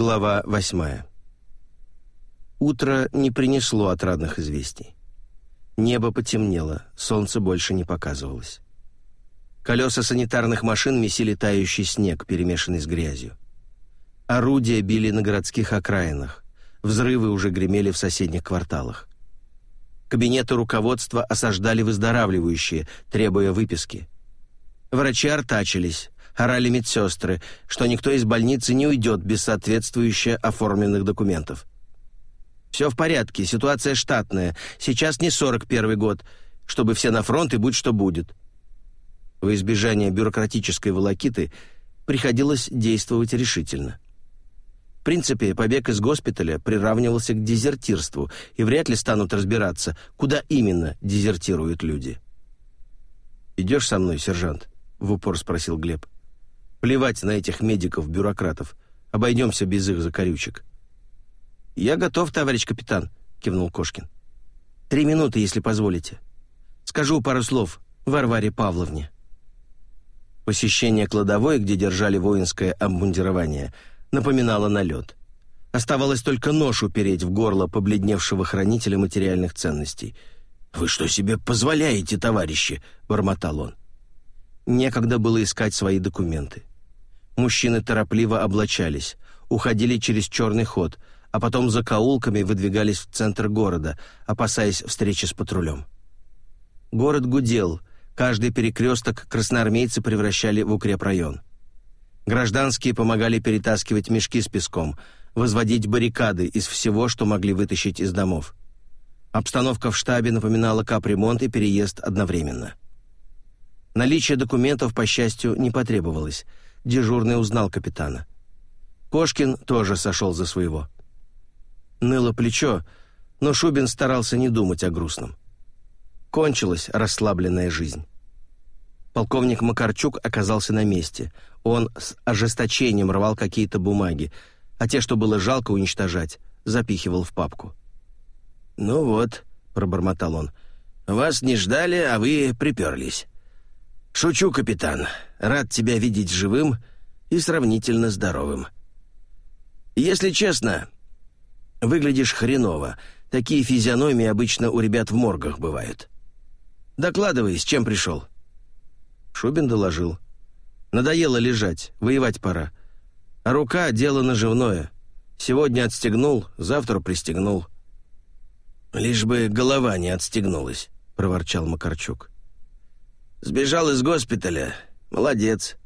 Глава восьмая. Утро не принесло отрадных известий. Небо потемнело, солнце больше не показывалось. Колеса санитарных машин месили тающий снег, перемешанный с грязью. Орудия били на городских окраинах. Взрывы уже гремели в соседних кварталах. Кабинеты руководства осаждали выздоравливающие, требуя выписки. Врачи артачились, орали медсестры, что никто из больницы не уйдет без соответствующе оформленных документов. «Все в порядке, ситуация штатная. Сейчас не 41 год, чтобы все на фронт и будь что будет». Во избежание бюрократической волокиты приходилось действовать решительно. В принципе, побег из госпиталя приравнивался к дезертирству, и вряд ли станут разбираться, куда именно дезертируют люди. «Идешь со мной, сержант?» — в упор спросил Глеб. «Плевать на этих медиков-бюрократов. Обойдемся без их закорючек». «Я готов, товарищ капитан», — кивнул Кошкин. «Три минуты, если позволите. Скажу пару слов Варваре Павловне». Посещение кладовой, где держали воинское обмундирование, напоминало налет. Оставалось только нож упереть в горло побледневшего хранителя материальных ценностей. «Вы что себе позволяете, товарищи?» — бормотал он. Некогда было искать свои документы. Мужчины торопливо облачались, уходили через черный ход — а потом за каулками выдвигались в центр города, опасаясь встречи с патрулем. Город гудел, каждый перекресток красноармейцы превращали в укрепрайон. Гражданские помогали перетаскивать мешки с песком, возводить баррикады из всего, что могли вытащить из домов. Обстановка в штабе напоминала капремонт и переезд одновременно. Наличие документов, по счастью, не потребовалось. Дежурный узнал капитана. Кошкин тоже сошел за своего. Ныло плечо, но Шубин старался не думать о грустном. Кончилась расслабленная жизнь. Полковник Макарчук оказался на месте. Он с ожесточением рвал какие-то бумаги, а те, что было жалко уничтожать, запихивал в папку. «Ну вот», — пробормотал он, — «вас не ждали, а вы приперлись. Шучу, капитан. Рад тебя видеть живым и сравнительно здоровым. Если честно, Выглядишь хреново. Такие физиономии обычно у ребят в моргах бывают. Докладывай, с чем пришел?» Шубин доложил. «Надоело лежать, воевать пора. А рука — дело наживное. Сегодня отстегнул, завтра пристегнул». «Лишь бы голова не отстегнулась», — проворчал Макарчук. «Сбежал из госпиталя. Молодец.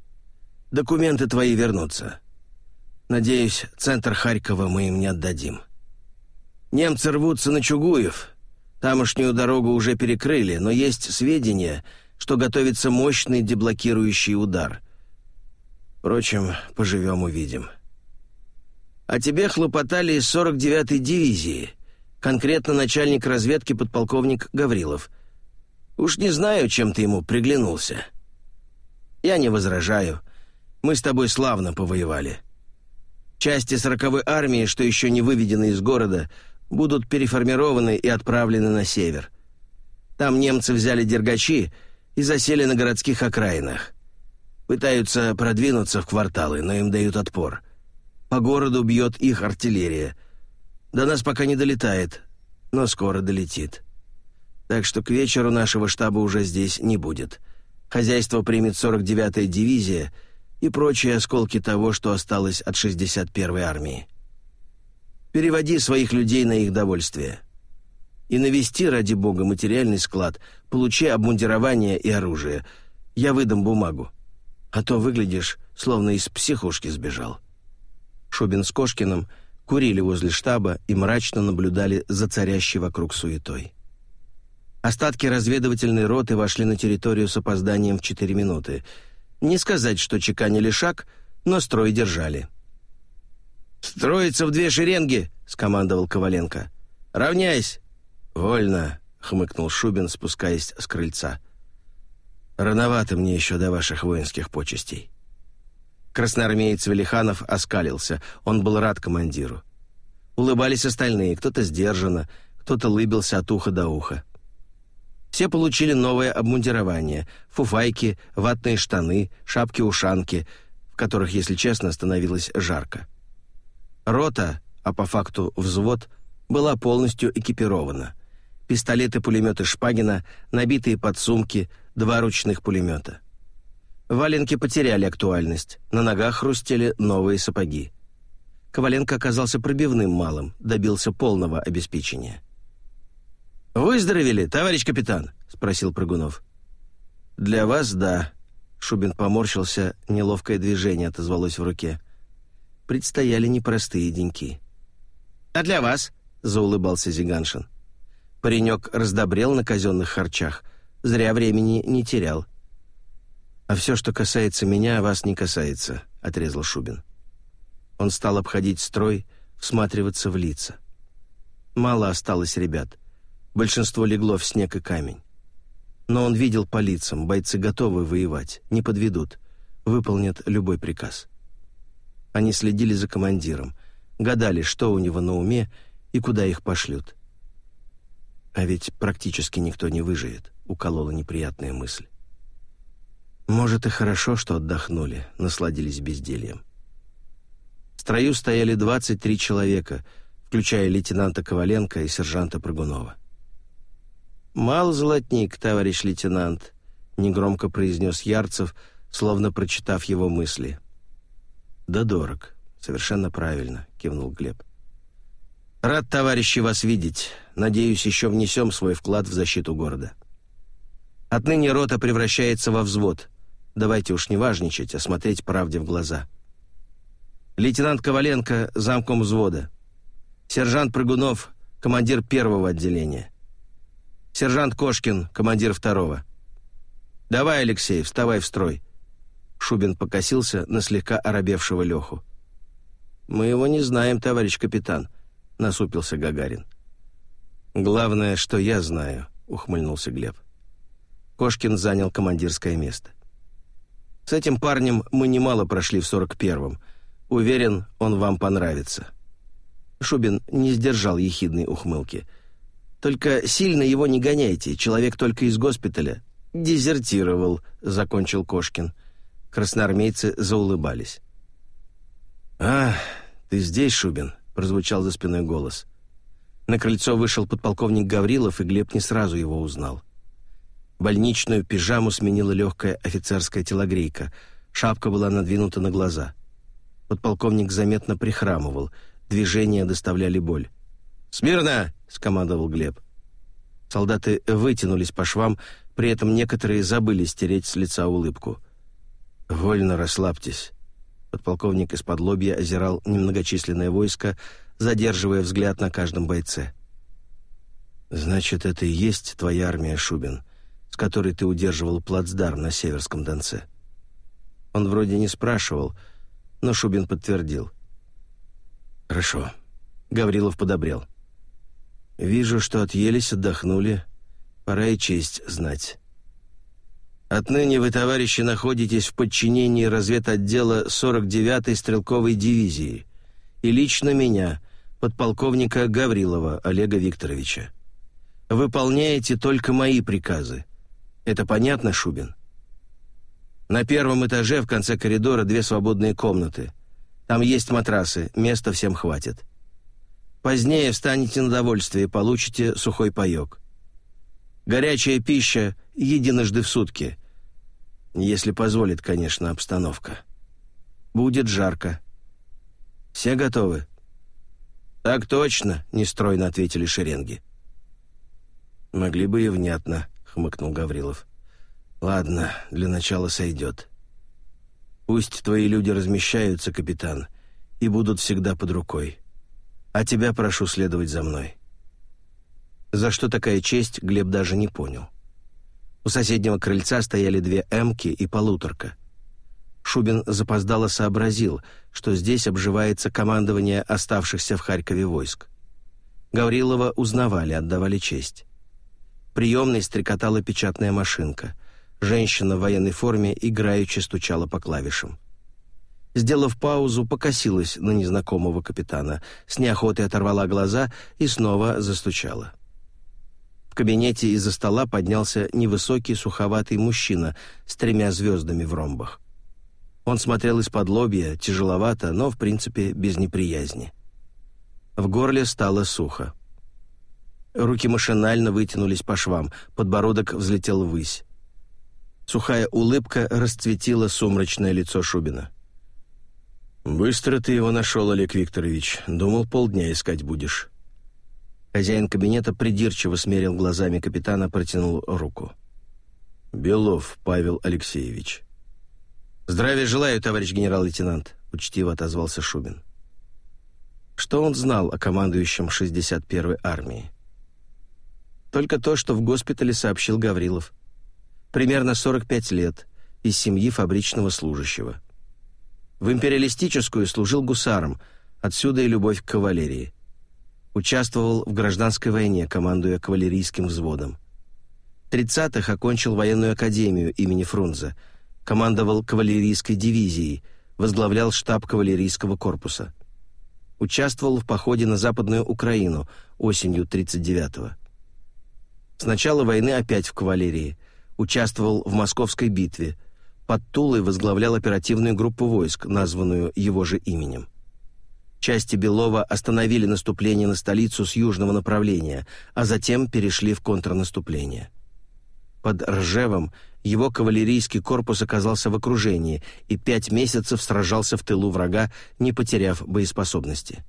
Документы твои вернутся. Надеюсь, центр Харькова мы им не отдадим». Немцы рвутся на Чугуев. Тамошнюю дорогу уже перекрыли, но есть сведения, что готовится мощный деблокирующий удар. Впрочем, поживем-увидим. А тебе хлопотали из 49-й дивизии, конкретно начальник разведки подполковник Гаврилов. Уж не знаю, чем ты ему приглянулся. Я не возражаю. Мы с тобой славно повоевали. Части сороковой армии, что еще не выведены из города, будут переформированы и отправлены на север. Там немцы взяли дергачи и засели на городских окраинах. Пытаются продвинуться в кварталы, но им дают отпор. По городу бьет их артиллерия. До нас пока не долетает, но скоро долетит. Так что к вечеру нашего штаба уже здесь не будет. Хозяйство примет 49-я дивизия и прочие осколки того, что осталось от 61-й армии. Переводи своих людей на их довольствие. И навести, ради бога, материальный склад, получи обмундирование и оружие. Я выдам бумагу. А то выглядишь, словно из психушки сбежал». Шубин с Кошкиным курили возле штаба и мрачно наблюдали за царящей вокруг суетой. Остатки разведывательной роты вошли на территорию с опозданием в четыре минуты. Не сказать, что чеканили шаг, но строй держали. «Строиться в две шеренги!» — скомандовал Коваленко. «Равняйсь!» «Вольно!» — хмыкнул Шубин, спускаясь с крыльца. «Рановато мне еще до ваших воинских почестей». Красноармеец Велиханов оскалился. Он был рад командиру. Улыбались остальные, кто-то сдержанно, кто-то лыбился от уха до уха. Все получили новое обмундирование — фуфайки, ватные штаны, шапки-ушанки, в которых, если честно, становилось жарко. Рота, а по факту взвод, была полностью экипирована. Пистолеты-пулеметы Шпагина, набитые подсумки, два ручных пулемета. Валенки потеряли актуальность, на ногах хрустели новые сапоги. Коваленко оказался пробивным малым, добился полного обеспечения. «Выздоровели, товарищ капитан?» — спросил Прыгунов. «Для вас — да». Шубин поморщился, неловкое движение отозвалось в руке. Предстояли непростые деньки. «А для вас?» — заулыбался Зиганшин. Паренек раздобрел на казенных харчах, зря времени не терял. «А все, что касается меня, вас не касается», — отрезал Шубин. Он стал обходить строй, всматриваться в лица. Мало осталось ребят. Большинство легло в снег и камень. Но он видел по лицам, бойцы готовы воевать, не подведут, выполнят любой приказ. Они следили за командиром, гадали, что у него на уме и куда их пошлют. А ведь практически никто не выживет, уколола неприятная мысль. Может, и хорошо, что отдохнули, насладились бездельем. В строю стояли 23 человека, включая лейтенанта Коваленко и сержанта Прыгунова. «Мал золотник, товарищ лейтенант», — негромко произнес Ярцев, словно прочитав его мысли. «Да дорог. Совершенно правильно», — кивнул Глеб. «Рад, товарищи, вас видеть. Надеюсь, еще внесем свой вклад в защиту города. Отныне рота превращается во взвод. Давайте уж не важничать, а смотреть правде в глаза. Лейтенант Коваленко — замком взвода. Сержант Прыгунов — командир первого отделения. Сержант Кошкин — командир второго. «Давай, Алексей, вставай в строй». Шубин покосился на слегка оробевшего Леху. «Мы его не знаем, товарищ капитан», — насупился Гагарин. «Главное, что я знаю», — ухмыльнулся Глеб. Кошкин занял командирское место. С этим парнем мы немало прошли в 41-м. Уверен, он вам понравится». Шубин не сдержал ехидной ухмылки. «Только сильно его не гоняйте, человек только из госпиталя». «Дезертировал», — закончил Кошкин. Красноармейцы заулыбались. «А, ты здесь, Шубин?» — прозвучал за спиной голос. На крыльцо вышел подполковник Гаврилов, и Глеб не сразу его узнал. Больничную пижаму сменила легкая офицерская телогрейка. Шапка была надвинута на глаза. Подполковник заметно прихрамывал. Движения доставляли боль. «Смирно!» — скомандовал Глеб. Солдаты вытянулись по швам, при этом некоторые забыли стереть с лица улыбку. «Вольно расслабьтесь». Подполковник из-под лобья озирал немногочисленное войско, задерживая взгляд на каждом бойце. «Значит, это и есть твоя армия, Шубин с которой ты удерживал плацдарм на Северском Донце. Он вроде не спрашивал, но Шубин подтвердил. «Хорошо». Гаврилов подобрел. «Вижу, что отъелись, отдохнули. Пора и честь знать». Отныне вы, товарищи, находитесь в подчинении разведотдела 49-й стрелковой дивизии и лично меня, подполковника Гаврилова Олега Викторовича. Выполняете только мои приказы, это понятно, Шубин? На первом этаже в конце коридора две свободные комнаты. Там есть матрасы, места всем хватит. Позднее встанете на довольствие и получите сухой паёк. Горячая пища единожды в сутки. Если позволит, конечно, обстановка. Будет жарко. Все готовы? Так точно, нестройно ответили шеренги. Могли бы и внятно хмыкнул Гаврилов. «Ладно, для начала сойдет. Пусть твои люди размещаются, капитан, и будут всегда под рукой. А тебя прошу следовать за мной». За что такая честь, Глеб даже не понял. У соседнего крыльца стояли две «Эмки» и полуторка. Шубин запоздало сообразил, что здесь обживается командование оставшихся в Харькове войск. Гаврилова узнавали, отдавали честь приемной стрекотала печатная машинка. Женщина в военной форме играючи стучала по клавишам. Сделав паузу, покосилась на незнакомого капитана, с неохотой оторвала глаза и снова застучала. В кабинете из-за стола поднялся невысокий суховатый мужчина с тремя звездами в ромбах. Он смотрел из-под лобья, тяжеловато, но, в принципе, без неприязни. В горле стало сухо. Руки машинально вытянулись по швам, подбородок взлетел ввысь. Сухая улыбка расцветила сумрачное лицо Шубина. «Быстро ты его нашел, Олег Викторович. Думал, полдня искать будешь». Хозяин кабинета придирчиво смерил глазами капитана, протянул руку. «Белов Павел Алексеевич». «Здравия желаю, товарищ генерал-лейтенант», — учтиво отозвался Шубин. Что он знал о командующем 61-й армии? Только то, что в госпитале сообщил Гаврилов. Примерно 45 лет, из семьи фабричного служащего. В империалистическую служил гусаром, отсюда и любовь к кавалерии. Участвовал в гражданской войне, командуя кавалерийским взводом. В 30-х окончил военную академию имени Фрунзе, командовал кавалерийской дивизией, возглавлял штаб кавалерийского корпуса. Участвовал в походе на Западную Украину осенью 39-го. С начала войны опять в кавалерии. Участвовал в Московской битве. Под Тулой возглавлял оперативную группу войск, названную его же именем. Части Белова остановили наступление на столицу с южного направления, а затем перешли в контрнаступление. Под Ржевом его кавалерийский корпус оказался в окружении и пять месяцев сражался в тылу врага, не потеряв боеспособности.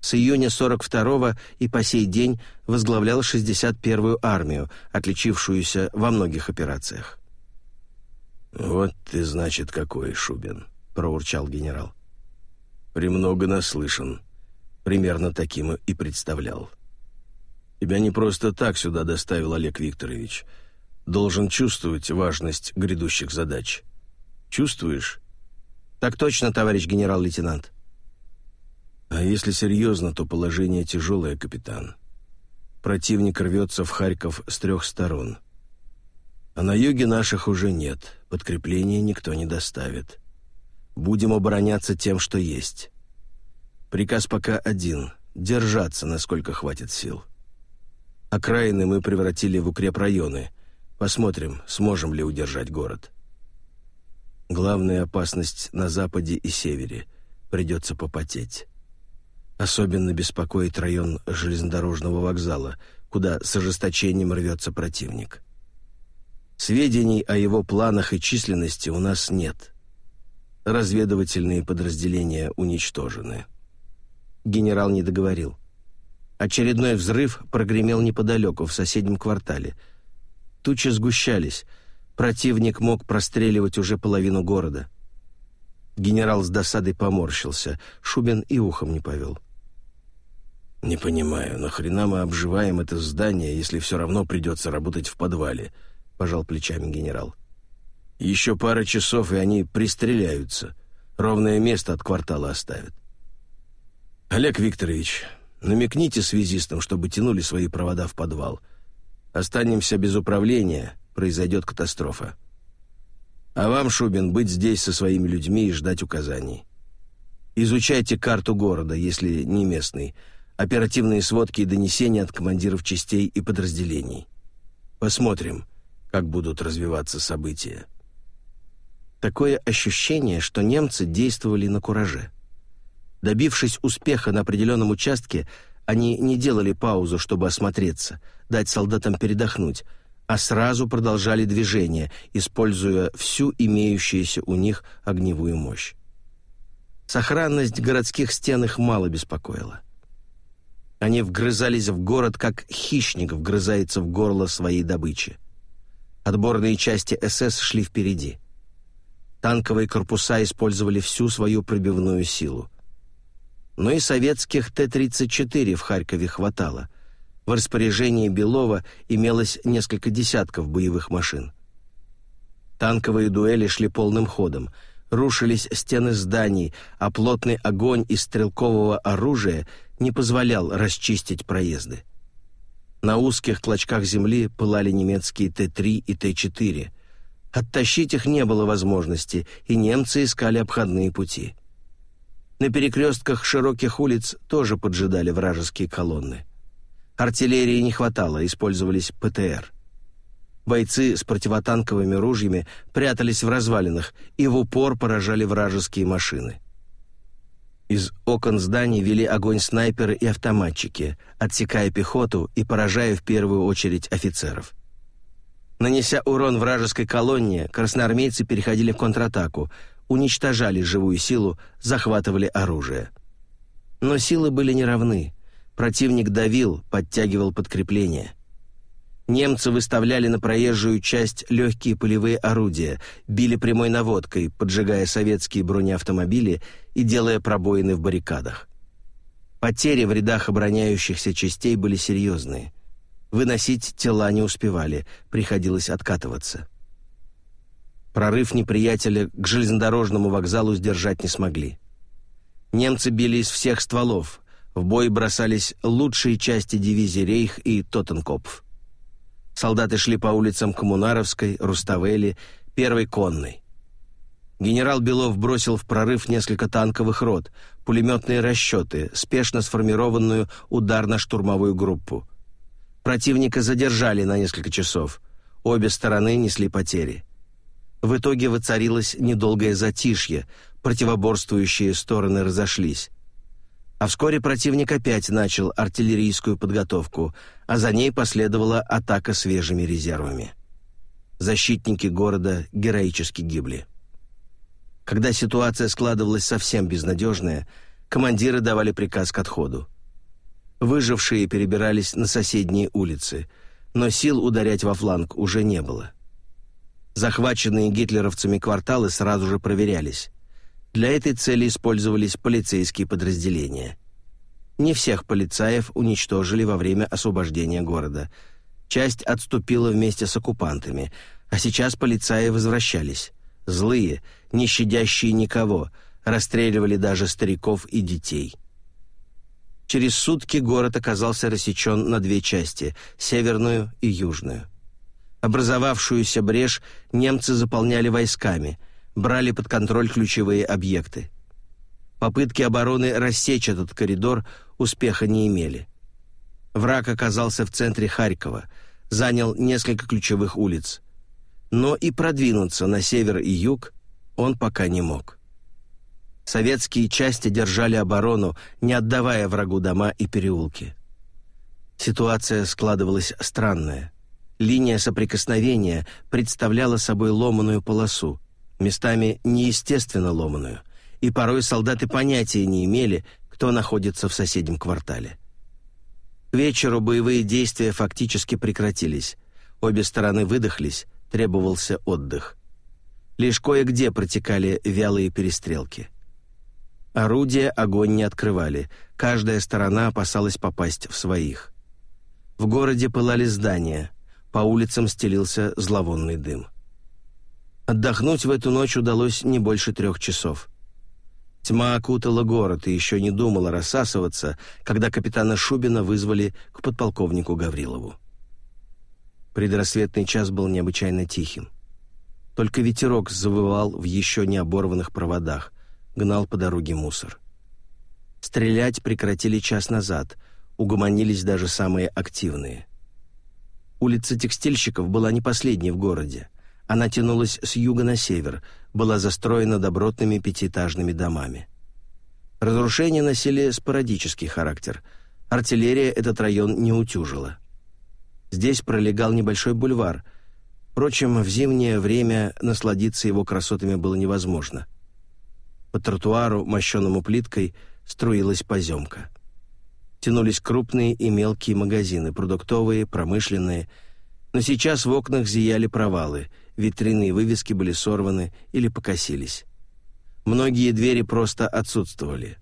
С июня 42-го и по сей день возглавлял 61-ю армию, отличившуюся во многих операциях. «Вот ты, значит, какой, Шубин», — проурчал генерал. Премного наслышан. Примерно таким и представлял. Тебя не просто так сюда доставил Олег Викторович. Должен чувствовать важность грядущих задач. Чувствуешь? Так точно, товарищ генерал-лейтенант. А если серьезно, то положение тяжелое, капитан. Противник рвется в Харьков с трех сторон. А на юге наших уже нет, подкрепления никто не доставит. Будем обороняться тем, что есть. Приказ пока один — держаться, насколько хватит сил. Окраины мы превратили в укрепрайоны. Посмотрим, сможем ли удержать город. Главная опасность на западе и севере. Придется попотеть. Особенно беспокоит район железнодорожного вокзала, куда с ожесточением рвется противник. Сведений о его планах и численности у нас нет — Разведывательные подразделения уничтожены. Генерал не договорил. Очередной взрыв прогремел неподалеку, в соседнем квартале. Тучи сгущались. Противник мог простреливать уже половину города. Генерал с досадой поморщился. Шубин и ухом не повел. «Не понимаю, нахрена мы обживаем это здание, если все равно придется работать в подвале?» — пожал плечами генерал. Еще пара часов, и они пристреляются. Ровное место от квартала оставят. Олег Викторович, намекните связистам, чтобы тянули свои провода в подвал. Останемся без управления, произойдет катастрофа. А вам, Шубин, быть здесь со своими людьми и ждать указаний. Изучайте карту города, если не местный, оперативные сводки и донесения от командиров частей и подразделений. Посмотрим, как будут развиваться события. Такое ощущение, что немцы действовали на кураже. Добившись успеха на определенном участке, они не делали паузу, чтобы осмотреться, дать солдатам передохнуть, а сразу продолжали движение, используя всю имеющуюся у них огневую мощь. Сохранность городских стен их мало беспокоила. Они вгрызались в город, как хищник вгрызается в горло своей добычи. Отборные части СС шли впереди — танковые корпуса использовали всю свою пробивную силу. Но и советских Т-34 в Харькове хватало. В распоряжении Белова имелось несколько десятков боевых машин. Танковые дуэли шли полным ходом. Рушились стены зданий, а плотный огонь из стрелкового оружия не позволял расчистить проезды. На узких клочках земли пылали немецкие Т-3 и Т-4 — Оттащить их не было возможности, и немцы искали обходные пути. На перекрестках широких улиц тоже поджидали вражеские колонны. Артиллерии не хватало, использовались ПТР. Бойцы с противотанковыми ружьями прятались в развалинах и в упор поражали вражеские машины. Из окон зданий вели огонь снайперы и автоматчики, отсекая пехоту и поражая в первую очередь офицеров. Нанеся урон вражеской колонне, красноармейцы переходили в контратаку, уничтожали живую силу, захватывали оружие. Но силы были неравны. Противник давил, подтягивал подкрепление. Немцы выставляли на проезжую часть легкие полевые орудия, били прямой наводкой, поджигая советские бронеавтомобили и делая пробоины в баррикадах. Потери в рядах обороняющихся частей были серьезные. Выносить тела не успевали, приходилось откатываться. Прорыв неприятеля к железнодорожному вокзалу сдержать не смогли. Немцы били из всех стволов, в бой бросались лучшие части дивизии «Рейх» и «Тоттенкопф». Солдаты шли по улицам Коммунаровской, Руставели, Первой конной. Генерал Белов бросил в прорыв несколько танковых рот, пулеметные расчеты, спешно сформированную ударно-штурмовую группу. Противника задержали на несколько часов. Обе стороны несли потери. В итоге воцарилось недолгое затишье, противоборствующие стороны разошлись. А вскоре противник опять начал артиллерийскую подготовку, а за ней последовала атака свежими резервами. Защитники города героически гибли. Когда ситуация складывалась совсем безнадежная, командиры давали приказ к отходу. Выжившие перебирались на соседние улицы, но сил ударять во фланг уже не было. Захваченные гитлеровцами кварталы сразу же проверялись. Для этой цели использовались полицейские подразделения. Не всех полицаев уничтожили во время освобождения города. Часть отступила вместе с оккупантами, а сейчас полицаи возвращались. Злые, не щадящие никого, расстреливали даже стариков и детей. Через сутки город оказался рассечен на две части — северную и южную. Образовавшуюся брешь немцы заполняли войсками — брали под контроль ключевые объекты. Попытки обороны рассечь этот коридор успеха не имели. Враг оказался в центре Харькова, занял несколько ключевых улиц. Но и продвинуться на север и юг он пока не мог. Советские части держали оборону, не отдавая врагу дома и переулки. Ситуация складывалась странная. Линия соприкосновения представляла собой ломаную полосу, местами неестественно ломаную, и порой солдаты понятия не имели, кто находится в соседнем квартале. К вечеру боевые действия фактически прекратились. Обе стороны выдохлись, требовался отдых. Лишь кое-где протекали вялые перестрелки. Орудия огонь не открывали, каждая сторона опасалась попасть в своих. В городе пылали здания, по улицам стелился зловонный дым. Отдохнуть в эту ночь удалось не больше трех часов. Тьма окутала город и еще не думала рассасываться, когда капитана Шубина вызвали к подполковнику Гаврилову. Предрассветный час был необычайно тихим. Только ветерок завывал в еще не оборванных проводах, гнал по дороге мусор. Стрелять прекратили час назад, угомонились даже самые активные. Улица текстильщиков была не последней в городе. Она тянулась с юга на север, была застроена добротными пятиэтажными домами. Разрушения носили спорадический характер. Артиллерия этот район не утюжила. Здесь пролегал небольшой бульвар. Впрочем, в зимнее время насладиться его красотами было невозможно. По тротуару, мощенному плиткой, струилась поземка. Тянулись крупные и мелкие магазины, продуктовые, промышленные, но сейчас в окнах зияли провалы — витрины и вывески были сорваны или покосились. Многие двери просто отсутствовали.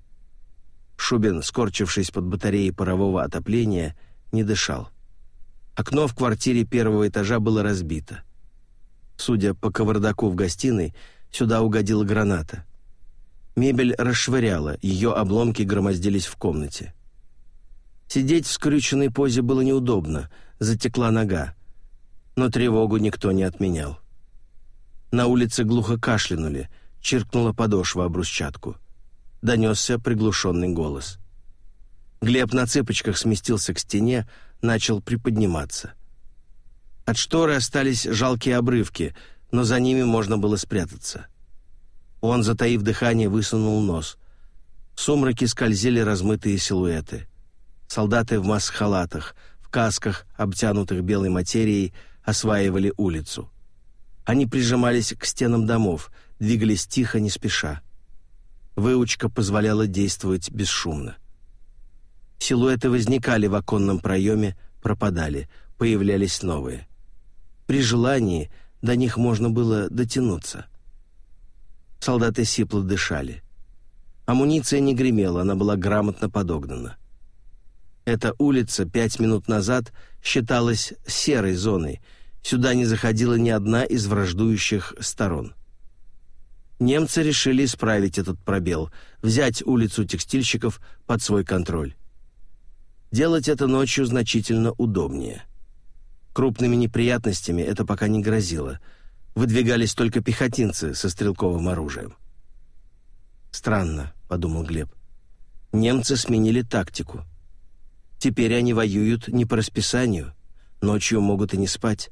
Шубин, скорчившись под батареей парового отопления, не дышал. Окно в квартире первого этажа было разбито. Судя по кавардаку в гостиной, сюда угодила граната. Мебель расшвыряла, ее обломки громоздились в комнате. Сидеть в скрюченной позе было неудобно, затекла нога. Но тревогу никто не отменял. На улице глухо кашлянули, чиркнула подошва об брусчатку. Донесся приглушенный голос. Глеб на цыпочках сместился к стене, начал приподниматься. От шторы остались жалкие обрывки, но за ними можно было спрятаться. Он, затаив дыхание, высунул нос. В сумраке скользили размытые силуэты. Солдаты в маск-халатах, в касках, обтянутых белой материей, осваивали улицу. Они прижимались к стенам домов, двигались тихо, не спеша. Выучка позволяла действовать бесшумно. Силуэты возникали в оконном проеме, пропадали, появлялись новые. При желании до них можно было дотянуться. Солдаты сипло дышали. Амуниция не гремела, она была грамотно подогнана. Эта улица пять минут назад считалась серой зоной. Сюда не заходила ни одна из враждующих сторон. Немцы решили исправить этот пробел, взять улицу текстильщиков под свой контроль. Делать это ночью значительно удобнее. Крупными неприятностями это пока не грозило. Выдвигались только пехотинцы со стрелковым оружием. «Странно», — подумал Глеб. «Немцы сменили тактику. Теперь они воюют не по расписанию, ночью могут и не спать.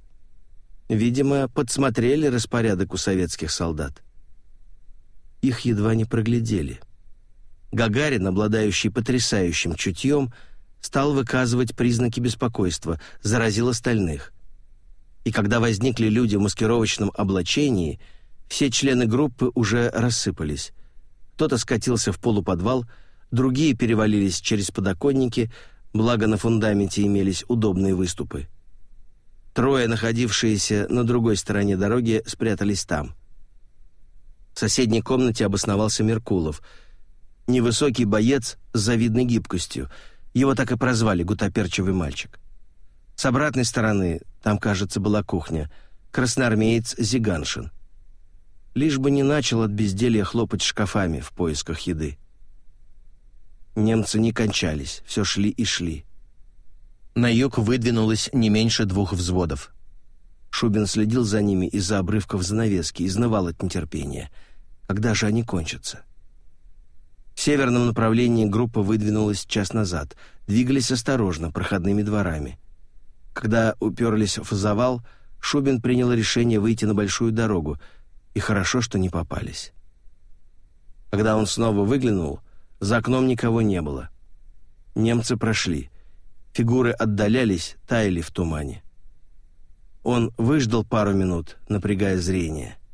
Видимо, подсмотрели распорядок у советских солдат. Их едва не проглядели. Гагарин, обладающий потрясающим чутьем, — стал выказывать признаки беспокойства, заразил остальных. И когда возникли люди в маскировочном облачении, все члены группы уже рассыпались. Кто-то скатился в полуподвал, другие перевалились через подоконники, благо на фундаменте имелись удобные выступы. Трое, находившиеся на другой стороне дороги, спрятались там. В соседней комнате обосновался Меркулов. Невысокий боец с завидной гибкостью — его так и прозвали «гутоперчивый мальчик». С обратной стороны, там, кажется, была кухня, красноармеец Зиганшин. Лишь бы не начал от безделья хлопать шкафами в поисках еды. Немцы не кончались, все шли и шли. На юг выдвинулось не меньше двух взводов. Шубин следил за ними из-за обрывков занавески, изнывал от нетерпения. Когда же они кончатся? В северном направлении группа выдвинулась час назад. Двигались осторожно, проходными дворами. Когда уперлись в завал, Шубин принял решение выйти на большую дорогу, и хорошо, что не попались. Когда он снова выглянул, за окном никого не было. Немцы прошли. Фигуры отдалялись, таяли в тумане. Он выждал пару минут, напрягая зрение —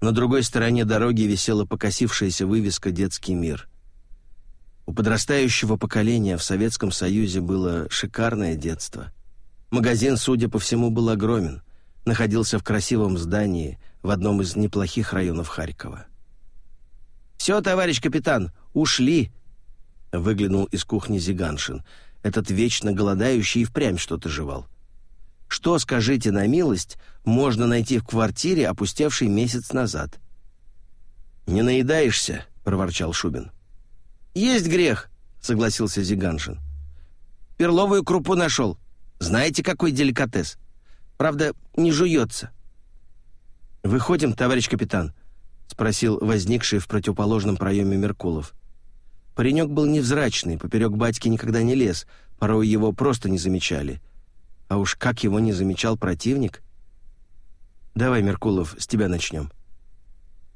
на другой стороне дороги висела покосившаяся вывеска «Детский мир». У подрастающего поколения в Советском Союзе было шикарное детство. Магазин, судя по всему, был огромен, находился в красивом здании в одном из неплохих районов Харькова. «Все, товарищ капитан, ушли!» Выглянул из кухни Зиганшин. Этот вечно голодающий и впрямь что-то жевал. Что, скажите на милость, можно найти в квартире, опустевшей месяц назад? «Не наедаешься?» — проворчал Шубин. «Есть грех», — согласился Зиганшин. «Перловую крупу нашел. Знаете, какой деликатес? Правда, не жуется». «Выходим, товарищ капитан?» — спросил возникший в противоположном проеме Меркулов. Паренек был невзрачный, поперек батьки никогда не лез, порой его просто не замечали — а уж как его не замечал противник. Давай, Меркулов, с тебя начнем.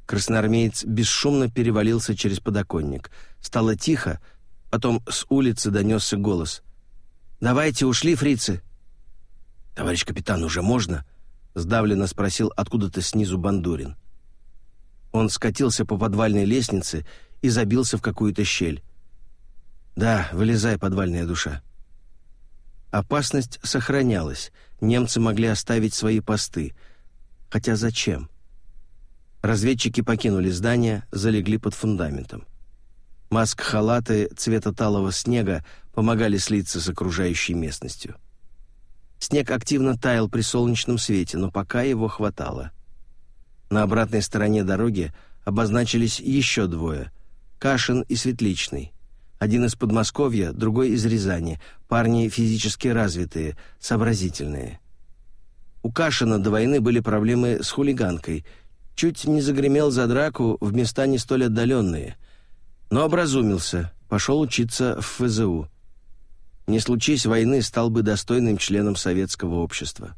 Красноармеец бесшумно перевалился через подоконник. Стало тихо, потом с улицы донесся голос. «Давайте, ушли, фрицы!» «Товарищ капитан, уже можно?» — сдавленно спросил откуда-то снизу Бандурин. Он скатился по подвальной лестнице и забился в какую-то щель. «Да, вылезай, подвальная душа». Опасность сохранялась, немцы могли оставить свои посты. Хотя зачем? Разведчики покинули здание, залегли под фундаментом. Маск-халаты цвета талого снега помогали слиться с окружающей местностью. Снег активно таял при солнечном свете, но пока его хватало. На обратной стороне дороги обозначились еще двое — Кашин и Светличный — один из Подмосковья, другой из Рязани. Парни физически развитые, сообразительные. У Кашина до войны были проблемы с хулиганкой. Чуть не загремел за драку в места не столь отдаленные. Но образумился, пошел учиться в ФЗУ. Не случись войны, стал бы достойным членом советского общества.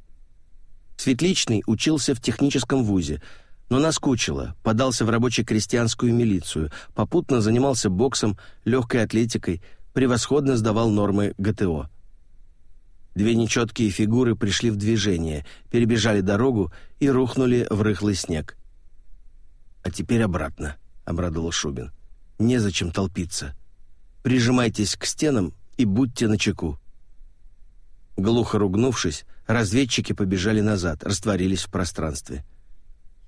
Светличный учился в техническом вузе, но наскучило, подался в рабоче-крестьянскую милицию, попутно занимался боксом, легкой атлетикой, превосходно сдавал нормы ГТО. Две нечеткие фигуры пришли в движение, перебежали дорогу и рухнули в рыхлый снег. «А теперь обратно», — обрадовал Шубин. «Незачем толпиться. Прижимайтесь к стенам и будьте начеку». Глухо ругнувшись, разведчики побежали назад, растворились в пространстве.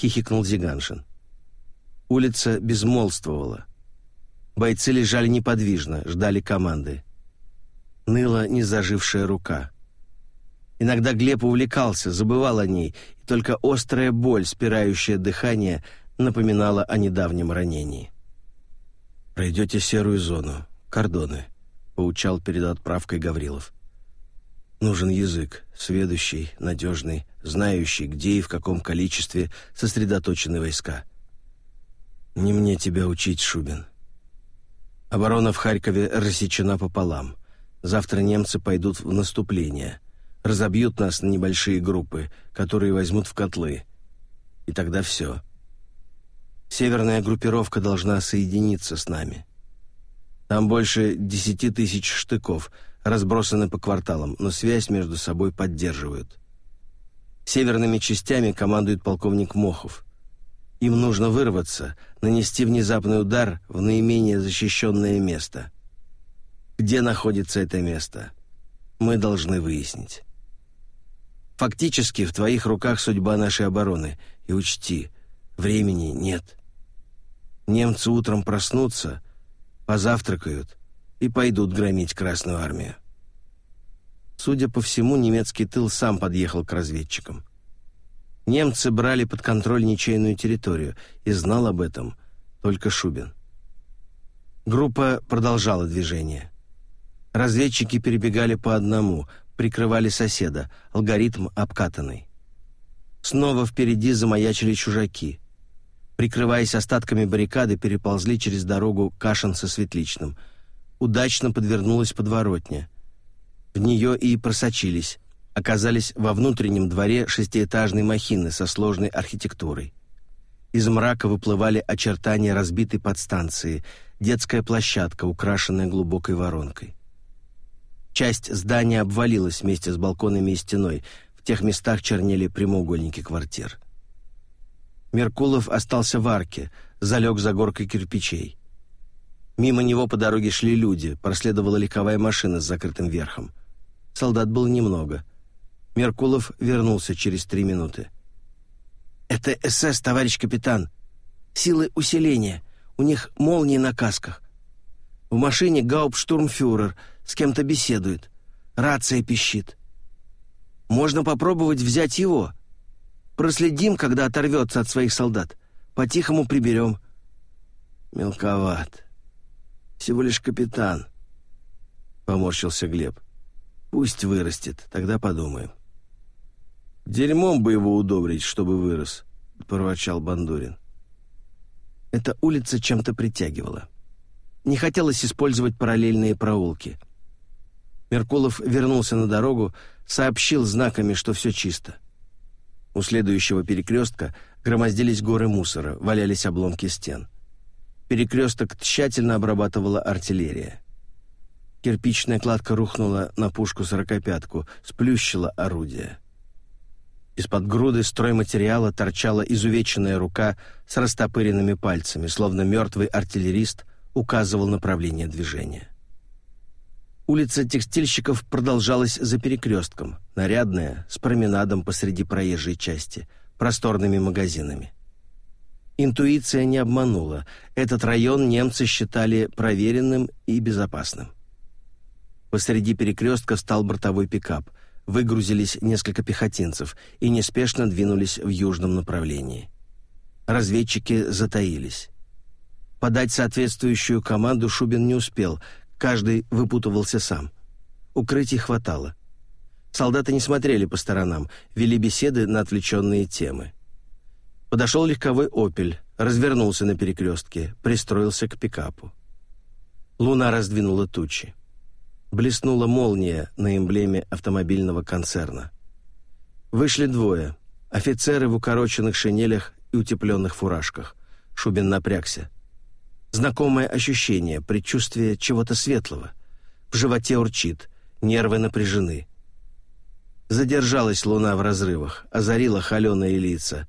Хихикнул Зиганшин. Улица безмолвствовала. Бойцы лежали неподвижно, ждали команды. Ныла незажившая рука. Иногда Глеб увлекался, забывал о ней, и только острая боль, спирающая дыхание, напоминала о недавнем ранении. «Пройдете серую зону, кордоны», — поучал перед отправкой Гаврилов. «Нужен язык, сведущий, надежный, знающий, где и в каком количестве сосредоточены войска. Не мне тебя учить, Шубин. Оборона в Харькове рассечена пополам. Завтра немцы пойдут в наступление, разобьют нас на небольшие группы, которые возьмут в котлы. И тогда все». Северная группировка должна соединиться с нами. Там больше десяти тысяч штыков, разбросаны по кварталам, но связь между собой поддерживают. Северными частями командует полковник Мохов. Им нужно вырваться, нанести внезапный удар в наименее защищенное место. Где находится это место? Мы должны выяснить. Фактически в твоих руках судьба нашей обороны, и учти, времени нет. Немцы утром проснутся, позавтракают и пойдут громить Красную Армию. Судя по всему, немецкий тыл сам подъехал к разведчикам. Немцы брали под контроль ничейную территорию, и знал об этом только Шубин. Группа продолжала движение. Разведчики перебегали по одному, прикрывали соседа, алгоритм обкатанный. Снова впереди замаячили чужаки прикрываясь остатками баррикады, переползли через дорогу Кашин со Светличным. Удачно подвернулась подворотня. В нее и просочились. Оказались во внутреннем дворе шестиэтажной махины со сложной архитектурой. Из мрака выплывали очертания разбитой подстанции, детская площадка, украшенная глубокой воронкой. Часть здания обвалилась вместе с балконами и стеной, в тех местах чернели прямоугольники квартир. Меркулов остался в арке, залег за горкой кирпичей. Мимо него по дороге шли люди, проследовала легковая машина с закрытым верхом. Солдат было немного. Меркулов вернулся через три минуты. «Это СС, товарищ капитан. Силы усиления. У них молнии на касках. В машине гауптштурмфюрер с кем-то беседует. Рация пищит. Можно попробовать взять его. Проследим, когда оторвется от своих солдат. По-тихому приберем». «Мелковат. Всего лишь капитан», — поморщился Глеб. «Пусть вырастет, тогда подумаем». «Дерьмом бы его удобрить, чтобы вырос», — проворчал Бандурин. Эта улица чем-то притягивала. Не хотелось использовать параллельные проулки. Меркулов вернулся на дорогу, сообщил знаками, что все чисто. У следующего перекрестка громоздились горы мусора, валялись обломки стен. Перекресток тщательно обрабатывала артиллерия. Кирпичная кладка рухнула на пушку-сорокопятку, сплющила орудие. Из-под груды стройматериала торчала изувеченная рука с растопыренными пальцами, словно мертвый артиллерист указывал направление движения. Улица текстильщиков продолжалась за перекрестком, нарядная, с променадом посреди проезжей части, просторными магазинами. Интуиция не обманула. Этот район немцы считали проверенным и безопасным. Посреди перекрестка стал бортовой пикап. Выгрузились несколько пехотинцев и неспешно двинулись в южном направлении. Разведчики затаились. Подать соответствующую команду Шубин не успел — Каждый выпутывался сам. Укрытий хватало. Солдаты не смотрели по сторонам, вели беседы на отвлеченные темы. Подошел легковой «Опель», развернулся на перекрестке, пристроился к пикапу. Луна раздвинула тучи. Блеснула молния на эмблеме автомобильного концерна. Вышли двое. Офицеры в укороченных шинелях и утепленных фуражках. Шубин напрягся. Знакомое ощущение, предчувствие чего-то светлого. В животе урчит, нервы напряжены. Задержалась луна в разрывах, озарила холеные лица.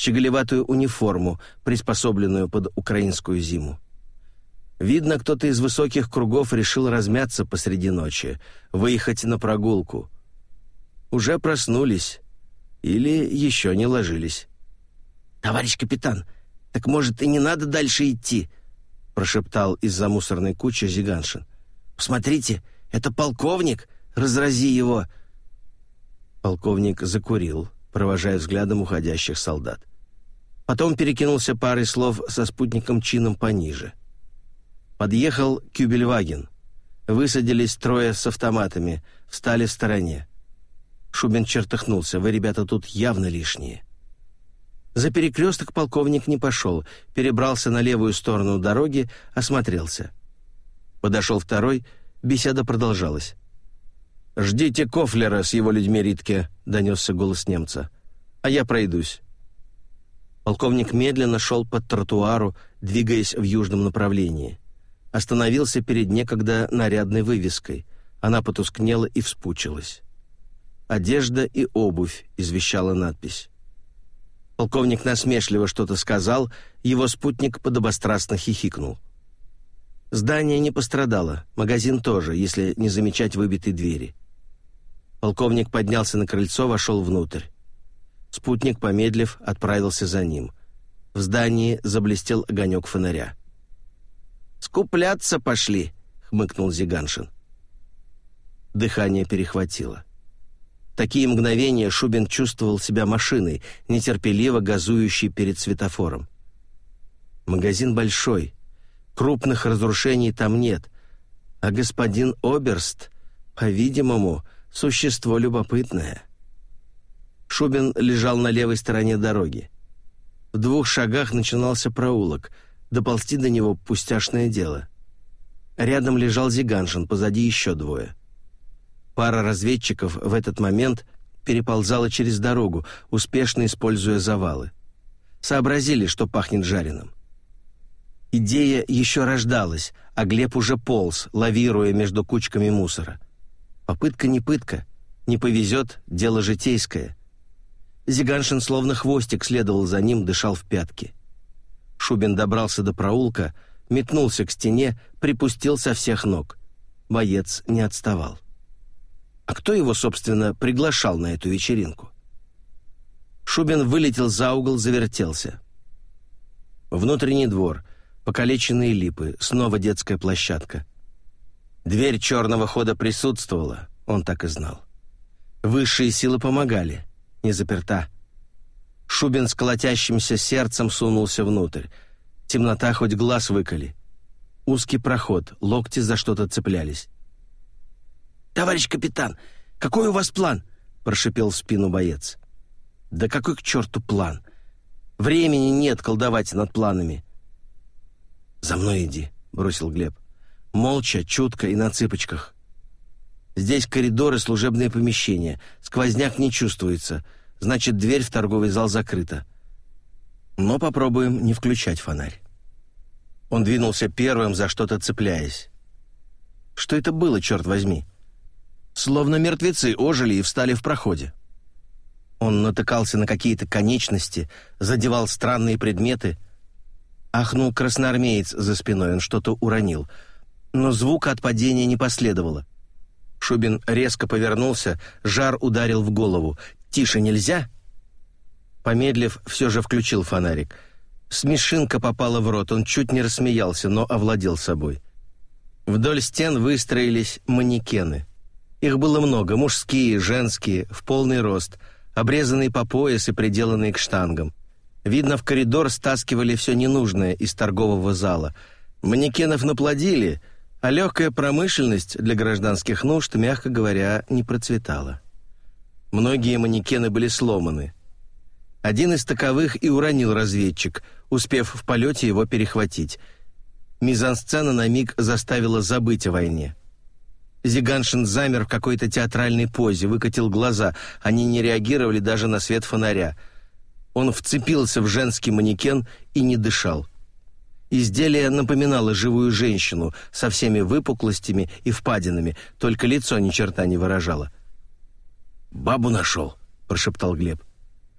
Щеголеватую униформу, приспособленную под украинскую зиму. Видно, кто-то из высоких кругов решил размяться посреди ночи, выехать на прогулку. Уже проснулись или еще не ложились. «Товарищ капитан, так, может, и не надо дальше идти?» — прошептал из-за мусорной кучи Зиганшин. «Посмотрите, это полковник, разрази его!» Полковник закурил, провожая взглядом уходящих солдат. Потом перекинулся парой слов со спутником чином пониже. Подъехал Кюбельваген. Высадились трое с автоматами, встали в стороне. Шубин чертыхнулся. «Вы, ребята, тут явно лишние». За перекресток полковник не пошел, перебрался на левую сторону дороги, осмотрелся. Подошел второй, беседа продолжалась. «Ждите Кофлера с его людьми, Ритке», — донесся голос немца. «А я пройдусь». Полковник медленно шел по тротуару, двигаясь в южном направлении. Остановился перед некогда нарядной вывеской. Она потускнела и вспучилась. «Одежда и обувь», — извещала надпись. Полковник насмешливо что-то сказал, его спутник подобострастно хихикнул. Здание не пострадало, магазин тоже, если не замечать выбитой двери. Полковник поднялся на крыльцо, вошел внутрь. Спутник, помедлив, отправился за ним. В здании заблестел огонек фонаря. «Скупляться пошли», — хмыкнул Зиганшин. Дыхание перехватило такие мгновения Шубин чувствовал себя машиной, нетерпеливо газующей перед светофором. Магазин большой, крупных разрушений там нет, а господин Оберст, по-видимому, существо любопытное. Шубин лежал на левой стороне дороги. В двух шагах начинался проулок, доползти до него пустяшное дело. Рядом лежал Зиганшин, позади еще двое. Пара разведчиков в этот момент переползала через дорогу, успешно используя завалы. Сообразили, что пахнет жареным. Идея еще рождалась, а Глеб уже полз, лавируя между кучками мусора. Попытка не пытка. Не повезет, дело житейское. Зиганшин словно хвостик следовал за ним, дышал в пятки. Шубин добрался до проулка, метнулся к стене, припустил со всех ног. Боец не отставал. А кто его, собственно, приглашал на эту вечеринку? Шубин вылетел за угол, завертелся. Внутренний двор, покалеченные липы, снова детская площадка. Дверь черного хода присутствовала, он так и знал. Высшие силы помогали, не заперта. Шубин с колотящимся сердцем сунулся внутрь. Темнота хоть глаз выколи. Узкий проход, локти за что-то цеплялись. «Товарищ капитан, какой у вас план?» — прошипел в спину боец. «Да какой к черту план? Времени нет колдовать над планами». «За мной иди», — бросил Глеб. «Молча, чутко и на цыпочках. Здесь коридоры, служебные помещения. Сквозняк не чувствуется. Значит, дверь в торговый зал закрыта. Но попробуем не включать фонарь». Он двинулся первым, за что-то цепляясь. «Что это было, черт возьми?» словно мертвецы ожили и встали в проходе. Он натыкался на какие-то конечности, задевал странные предметы. Ахнул красноармеец за спиной, он что-то уронил. Но звука от падения не последовало. Шубин резко повернулся, жар ударил в голову. «Тише нельзя?» Помедлив, все же включил фонарик. Смешинка попала в рот, он чуть не рассмеялся, но овладел собой. Вдоль стен выстроились манекены. Их было много, мужские, женские, в полный рост, обрезанные по пояс и приделанные к штангам. Видно, в коридор стаскивали все ненужное из торгового зала. Манекенов наплодили, а легкая промышленность для гражданских нужд, мягко говоря, не процветала. Многие манекены были сломаны. Один из таковых и уронил разведчик, успев в полете его перехватить. Мизансцена на миг заставила забыть о войне. Зиганшин замер в какой-то театральной позе, выкатил глаза. Они не реагировали даже на свет фонаря. Он вцепился в женский манекен и не дышал. Изделие напоминало живую женщину со всеми выпуклостями и впадинами, только лицо ни черта не выражало. «Бабу нашел», — прошептал Глеб.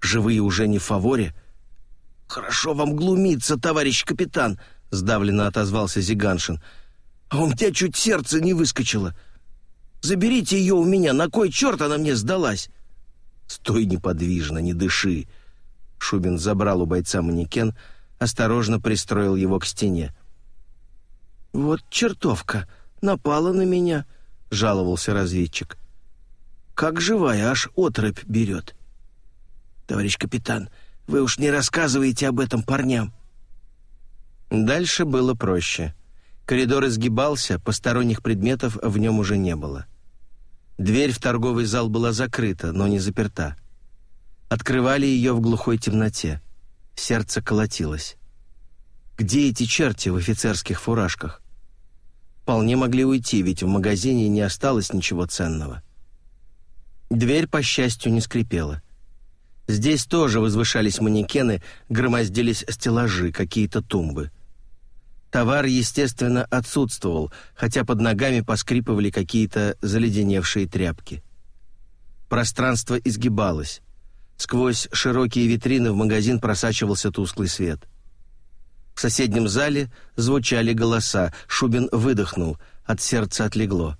«Живые уже не в фаворе?» «Хорошо вам глумиться, товарищ капитан», — сдавленно отозвался Зиганшин. «А у меня чуть сердце не выскочило. Заберите ее у меня, на кой черт она мне сдалась?» «Стой неподвижно, не дыши!» Шубин забрал у бойца манекен, осторожно пристроил его к стене. «Вот чертовка, напала на меня», — жаловался разведчик. «Как живая, аж отрыбь берет». «Товарищ капитан, вы уж не рассказываете об этом парням». Дальше было проще. Коридор изгибался, посторонних предметов в нем уже не было. Дверь в торговый зал была закрыта, но не заперта. Открывали ее в глухой темноте. Сердце колотилось. Где эти черти в офицерских фуражках? Вполне могли уйти, ведь в магазине не осталось ничего ценного. Дверь, по счастью, не скрипела. Здесь тоже возвышались манекены, громоздились стеллажи, какие-то тумбы — Товар, естественно, отсутствовал, хотя под ногами поскрипывали какие-то заледеневшие тряпки. Пространство изгибалось. Сквозь широкие витрины в магазин просачивался тусклый свет. В соседнем зале звучали голоса. Шубин выдохнул, от сердца отлегло.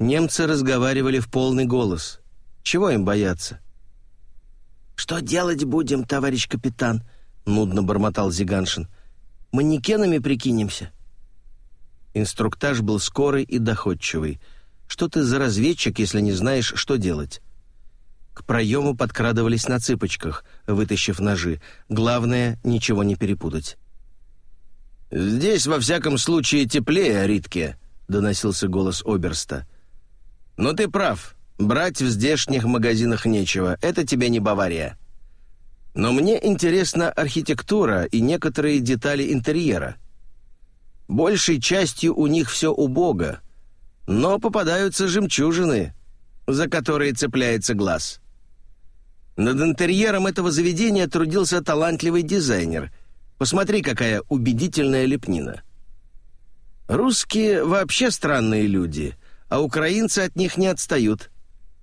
Немцы разговаривали в полный голос. Чего им бояться? «Что делать будем, товарищ капитан?» — нудно бормотал Зиганшин. Манекенами прикинемся?» Инструктаж был скорый и доходчивый. «Что ты за разведчик, если не знаешь, что делать?» К проему подкрадывались на цыпочках, вытащив ножи. Главное — ничего не перепутать. «Здесь, во всяком случае, теплее, Ритке», — доносился голос Оберста. «Но ты прав. Брать в здешних магазинах нечего. Это тебе не Бавария». Но мне интересна архитектура и некоторые детали интерьера. Большей частью у них все убого, но попадаются жемчужины, за которые цепляется глаз. Над интерьером этого заведения трудился талантливый дизайнер. Посмотри, какая убедительная лепнина. Русские вообще странные люди, а украинцы от них не отстают.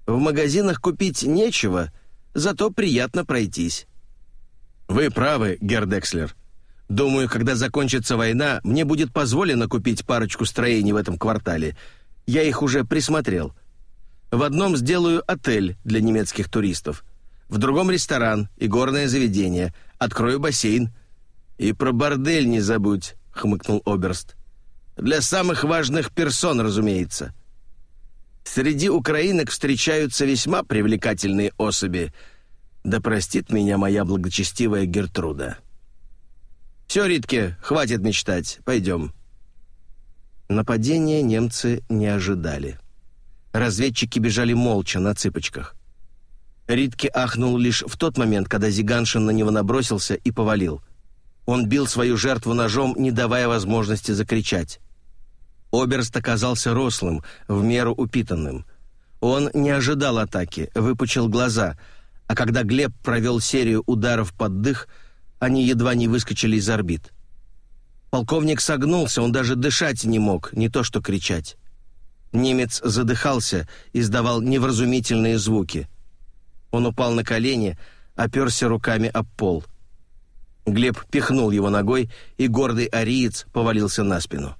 В магазинах купить нечего, зато приятно пройтись. «Вы правы, Гердекслер. Думаю, когда закончится война, мне будет позволено купить парочку строений в этом квартале. Я их уже присмотрел. В одном сделаю отель для немецких туристов, в другом ресторан и горное заведение, открою бассейн. И про бордель не забудь», — хмыкнул Оберст. «Для самых важных персон, разумеется». Среди украинок встречаются весьма привлекательные особи — да простит меня моя благочестивая Гертруда. Все, Ритке, хватит мечтать, пойдем. Нападения немцы не ожидали. Разведчики бежали молча, на цыпочках. Ритке ахнул лишь в тот момент, когда Зиганшин на него набросился и повалил. Он бил свою жертву ножом, не давая возможности закричать. Оберст оказался рослым, в меру упитанным. Он не ожидал атаки, выпучил глаза — а когда Глеб провел серию ударов под дых, они едва не выскочили из орбит. Полковник согнулся, он даже дышать не мог, не то что кричать. Немец задыхался, издавал невразумительные звуки. Он упал на колени, оперся руками об пол. Глеб пихнул его ногой, и гордый ариец повалился на спину.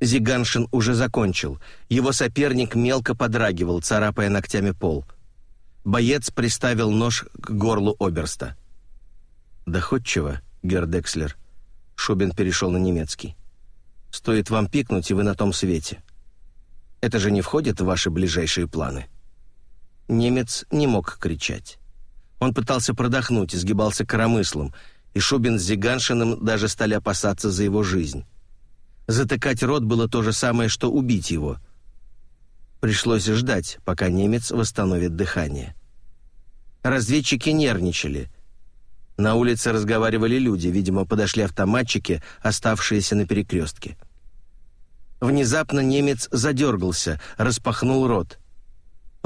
Зиганшин уже закончил. Его соперник мелко подрагивал, царапая ногтями пол — Боец приставил нож к горлу Оберста. «Доходчиво, Гердекслер». Шубин перешел на немецкий. «Стоит вам пикнуть, и вы на том свете. Это же не входит в ваши ближайшие планы». Немец не мог кричать. Он пытался продохнуть, изгибался коромыслом, и Шубин с Зиганшиным даже стали опасаться за его жизнь. Затыкать рот было то же самое, что убить его. Пришлось ждать, пока немец восстановит дыхание. Разведчики нервничали. На улице разговаривали люди, видимо, подошли автоматчики, оставшиеся на перекрестке. Внезапно немец задергался, распахнул рот.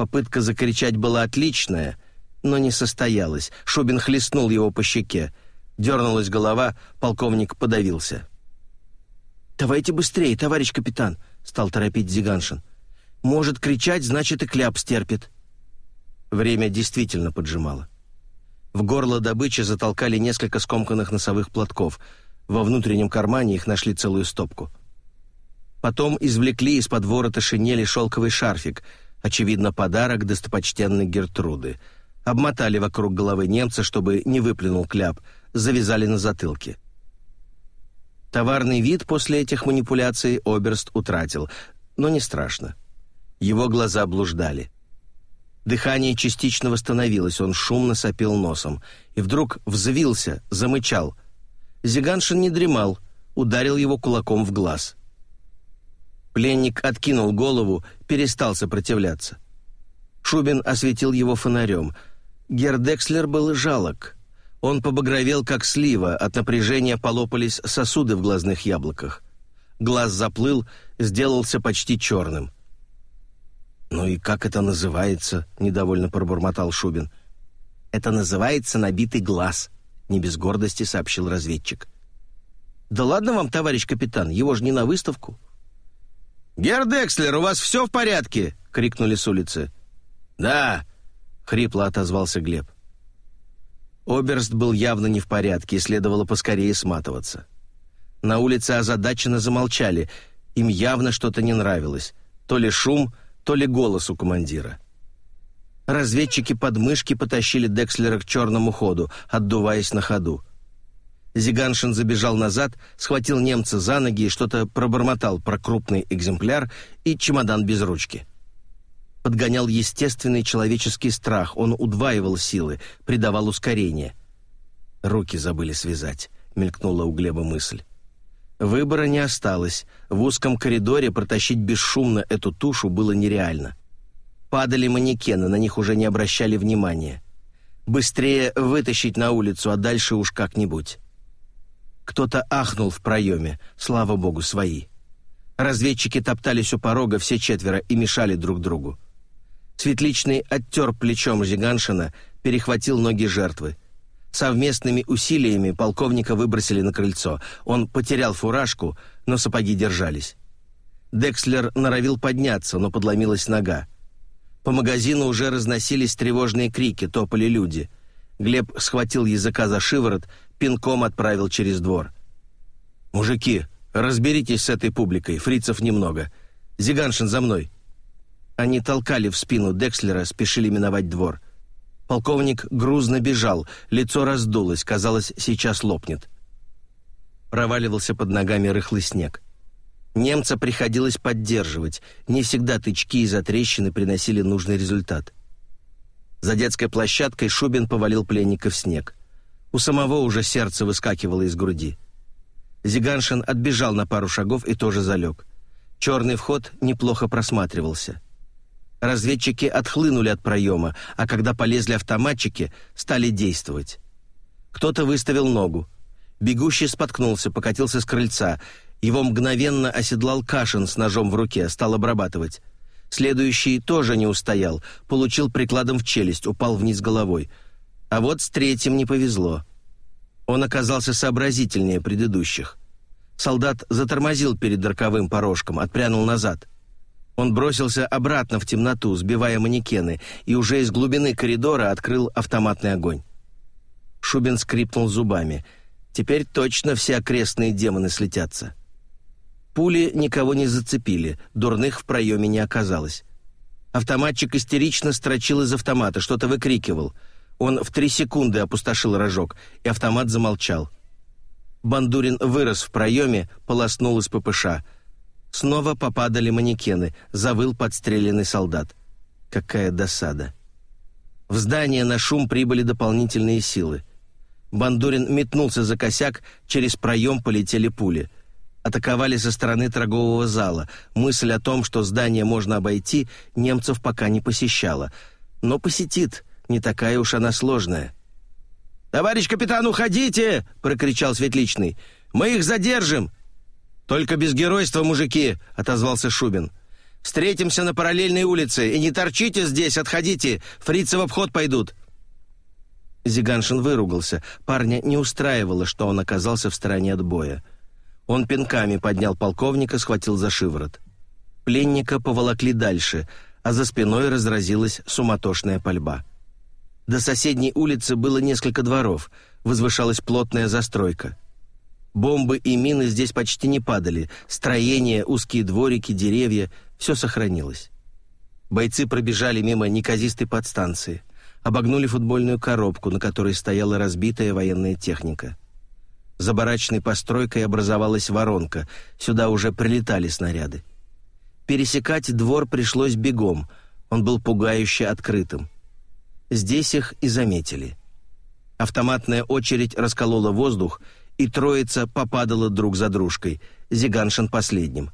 Попытка закричать была отличная, но не состоялась. Шубин хлестнул его по щеке. Дернулась голова, полковник подавился. «Давайте быстрее, товарищ капитан», — стал торопить Зиганшин. «Может кричать, значит и кляп стерпит». Время действительно поджимало. В горло добычи затолкали несколько скомканных носовых платков. Во внутреннем кармане их нашли целую стопку. Потом извлекли из-под ворота шинели шелковый шарфик, очевидно, подарок достопочтенной Гертруды. Обмотали вокруг головы немца, чтобы не выплюнул кляп, завязали на затылке. Товарный вид после этих манипуляций Оберст утратил, но не страшно. Его глаза блуждали. Дыхание частично восстановилось, он шумно сопел носом. И вдруг взвился, замычал. Зиганшин не дремал, ударил его кулаком в глаз. Пленник откинул голову, перестал сопротивляться. Шубин осветил его фонарем. Гердекслер был жалок. Он побагровел, как слива, от напряжения полопались сосуды в глазных яблоках. Глаз заплыл, сделался почти черным. «Ну и как это называется?» — недовольно пробормотал Шубин. «Это называется набитый глаз», — не без гордости сообщил разведчик. «Да ладно вам, товарищ капитан, его же не на выставку». «Герр Декслер, у вас все в порядке?» — крикнули с улицы. «Да», — хрипло отозвался Глеб. Оберст был явно не в порядке и следовало поскорее сматываться. На улице озадаченно замолчали, им явно что-то не нравилось. То ли шум, то ли голос у командира. Разведчики под мышки потащили Декслера к черному ходу, отдуваясь на ходу. Зиганшин забежал назад, схватил немца за ноги и что-то пробормотал про крупный экземпляр и чемодан без ручки. Подгонял естественный человеческий страх, он удваивал силы, придавал ускорение. «Руки забыли связать», — мелькнула у Глеба мысль. Выбора не осталось. В узком коридоре протащить бесшумно эту тушу было нереально. Падали манекены, на них уже не обращали внимания. Быстрее вытащить на улицу, а дальше уж как-нибудь. Кто-то ахнул в проеме, слава богу, свои. Разведчики топтались у порога все четверо и мешали друг другу. Светличный оттер плечом Зиганшина, перехватил ноги жертвы. Совместными усилиями полковника выбросили на крыльцо. Он потерял фуражку, но сапоги держались. Декслер норовил подняться, но подломилась нога. По магазину уже разносились тревожные крики, топали люди. Глеб схватил языка за шиворот, пинком отправил через двор. «Мужики, разберитесь с этой публикой, фрицев немного. Зиганшин за мной». Они толкали в спину Декслера, спешили миновать двор. Полковник грузно бежал, лицо раздулось, казалось, сейчас лопнет. Проваливался под ногами рыхлый снег. Немца приходилось поддерживать. Не всегда тычки и затрещины приносили нужный результат. За детской площадкой Шубин повалил пленника в снег. У самого уже сердце выскакивало из груди. Зиганшин отбежал на пару шагов и тоже залег. Черный вход неплохо просматривался. Разведчики отхлынули от проема, а когда полезли автоматчики, стали действовать. Кто-то выставил ногу. Бегущий споткнулся, покатился с крыльца. Его мгновенно оседлал Кашин с ножом в руке, стал обрабатывать. Следующий тоже не устоял, получил прикладом в челюсть, упал вниз головой. А вот с третьим не повезло. Он оказался сообразительнее предыдущих. Солдат затормозил перед роковым порожком, отпрянул назад. Он бросился обратно в темноту, сбивая манекены, и уже из глубины коридора открыл автоматный огонь. Шубин скрипнул зубами. «Теперь точно все окрестные демоны слетятся». Пули никого не зацепили, дурных в проеме не оказалось. Автоматчик истерично строчил из автомата, что-то выкрикивал. Он в три секунды опустошил рожок, и автомат замолчал. Бандурин вырос в проеме, полоснул из ППШ — Снова попадали манекены, завыл подстреленный солдат. Какая досада. В здание на шум прибыли дополнительные силы. Бандурин метнулся за косяк, через проем полетели пули. Атаковали со стороны торгового зала. Мысль о том, что здание можно обойти, немцев пока не посещала. Но посетит, не такая уж она сложная. «Товарищ капитан, уходите!» — прокричал Светличный. «Мы их задержим!» «Только без геройства, мужики!» — отозвался Шубин. «Встретимся на параллельной улице, и не торчите здесь, отходите, фрицы в обход пойдут!» Зиганшин выругался. Парня не устраивало, что он оказался в стороне от боя. Он пинками поднял полковника, схватил за шиворот. Пленника поволокли дальше, а за спиной разразилась суматошная пальба. До соседней улицы было несколько дворов, возвышалась плотная застройка. Бомбы и мины здесь почти не падали, строения, узкие дворики, деревья — все сохранилось. Бойцы пробежали мимо неказистой подстанции, обогнули футбольную коробку, на которой стояла разбитая военная техника. За барачной постройкой образовалась воронка, сюда уже прилетали снаряды. Пересекать двор пришлось бегом, он был пугающе открытым. Здесь их и заметили. Автоматная очередь расколола воздух, и троица попадала друг за дружкой, Зиганшин последним.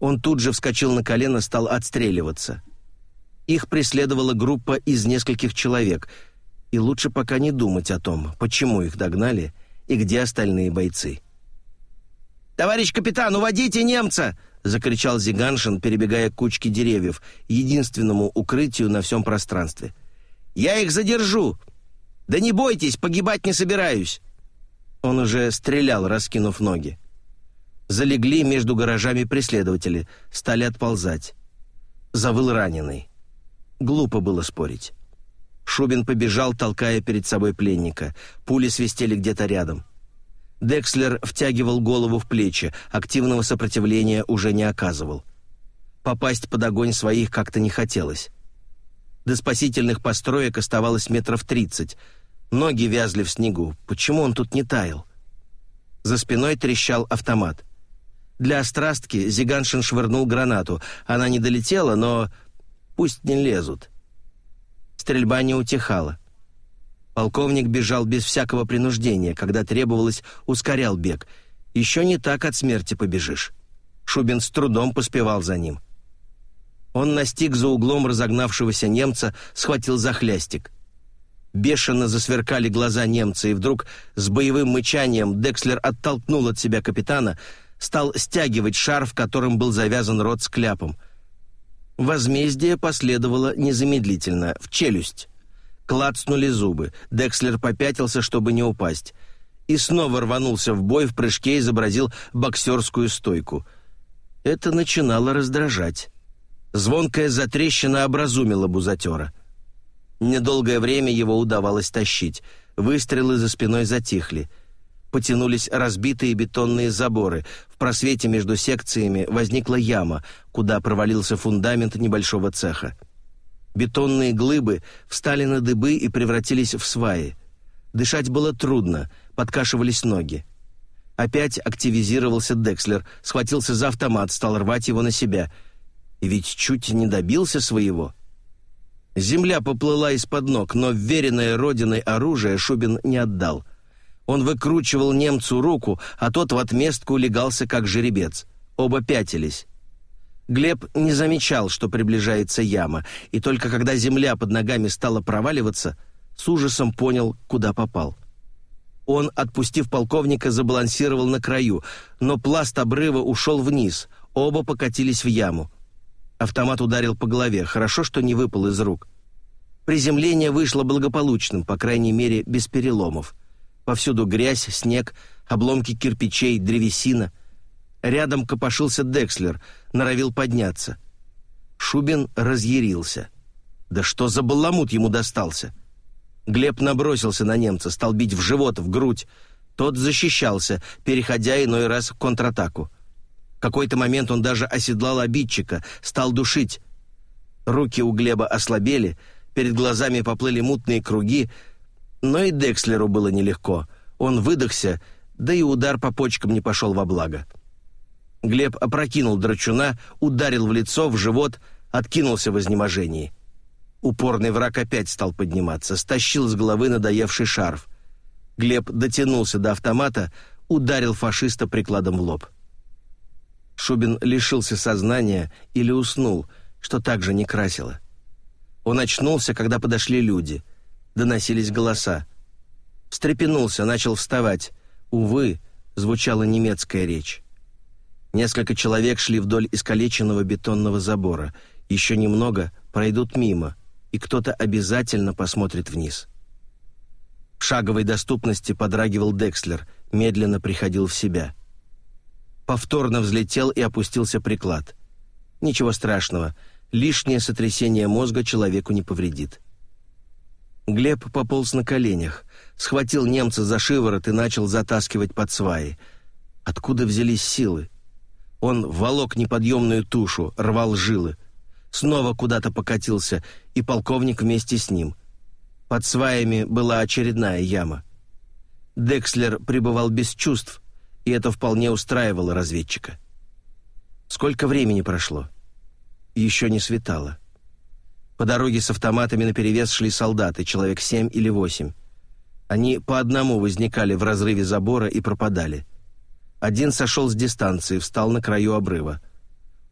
Он тут же вскочил на колено, стал отстреливаться. Их преследовала группа из нескольких человек, и лучше пока не думать о том, почему их догнали и где остальные бойцы. «Товарищ капитан, уводите немца!» — закричал Зиганшин, перебегая к кучке деревьев, единственному укрытию на всем пространстве. «Я их задержу! Да не бойтесь, погибать не собираюсь!» Он уже стрелял, раскинув ноги. Залегли между гаражами преследователи, стали отползать. Завыл раненый. Глупо было спорить. Шубин побежал, толкая перед собой пленника. Пули свистели где-то рядом. Декслер втягивал голову в плечи, активного сопротивления уже не оказывал. Попасть под огонь своих как-то не хотелось. До спасительных построек оставалось метров тридцать — Ноги вязли в снегу. Почему он тут не таял? За спиной трещал автомат. Для острастки Зиганшин швырнул гранату. Она не долетела, но пусть не лезут. Стрельба не утихала. Полковник бежал без всякого принуждения, когда требовалось, ускорял бег. Еще не так от смерти побежишь. Шубин с трудом поспевал за ним. Он настиг за углом разогнавшегося немца, схватил за хлястик. Бешено засверкали глаза немца, и вдруг с боевым мычанием Декслер оттолкнул от себя капитана, стал стягивать шарф, которым был завязан рот с кляпом. Возмездие последовало незамедлительно, в челюсть. Клацнули зубы. Декслер попятился, чтобы не упасть. И снова рванулся в бой, в прыжке изобразил боксерскую стойку. Это начинало раздражать. Звонкая затрещина образумила бузатера — Недолгое время его удавалось тащить. Выстрелы за спиной затихли. Потянулись разбитые бетонные заборы. В просвете между секциями возникла яма, куда провалился фундамент небольшого цеха. Бетонные глыбы встали на дыбы и превратились в сваи. Дышать было трудно, подкашивались ноги. Опять активизировался Декслер, схватился за автомат, стал рвать его на себя. И ведь чуть не добился своего — Земля поплыла из-под ног, но веренное родиной оружие Шубин не отдал. Он выкручивал немцу руку, а тот в отместку легался как жеребец. Оба пятились. Глеб не замечал, что приближается яма, и только когда земля под ногами стала проваливаться, с ужасом понял, куда попал. Он, отпустив полковника, забалансировал на краю, но пласт обрыва ушел вниз, оба покатились в яму. Автомат ударил по голове, хорошо, что не выпал из рук. Приземление вышло благополучным, по крайней мере, без переломов. Повсюду грязь, снег, обломки кирпичей, древесина. Рядом копошился Декслер, норовил подняться. Шубин разъярился. Да что за баламут ему достался? Глеб набросился на немца, стал бить в живот, в грудь. Тот защищался, переходя иной раз в контратаку. Какой-то момент он даже оседлал обидчика, стал душить. Руки у Глеба ослабели, перед глазами поплыли мутные круги, но и Декслеру было нелегко. Он выдохся, да и удар по почкам не пошел во благо. Глеб опрокинул драчуна, ударил в лицо, в живот, откинулся в изнеможении. Упорный враг опять стал подниматься, стащил с головы надоевший шарф. Глеб дотянулся до автомата, ударил фашиста прикладом в лоб. Шубин лишился сознания или уснул, что также не красило. Он очнулся, когда подошли люди. Доносились голоса. Встрепенулся, начал вставать. Увы, звучала немецкая речь. Несколько человек шли вдоль искалеченного бетонного забора. Еще немного пройдут мимо, и кто-то обязательно посмотрит вниз. В шаговой доступности подрагивал Декслер, медленно приходил в себя. Повторно взлетел и опустился приклад. Ничего страшного, лишнее сотрясение мозга человеку не повредит. Глеб пополз на коленях, схватил немца за шиворот и начал затаскивать под сваи. Откуда взялись силы? Он волок неподъемную тушу, рвал жилы. Снова куда-то покатился, и полковник вместе с ним. Под сваями была очередная яма. Декслер пребывал без чувств, и это вполне устраивало разведчика. Сколько времени прошло? Еще не светало. По дороге с автоматами наперевес шли солдаты, человек семь или восемь. Они по одному возникали в разрыве забора и пропадали. Один сошел с дистанции, встал на краю обрыва.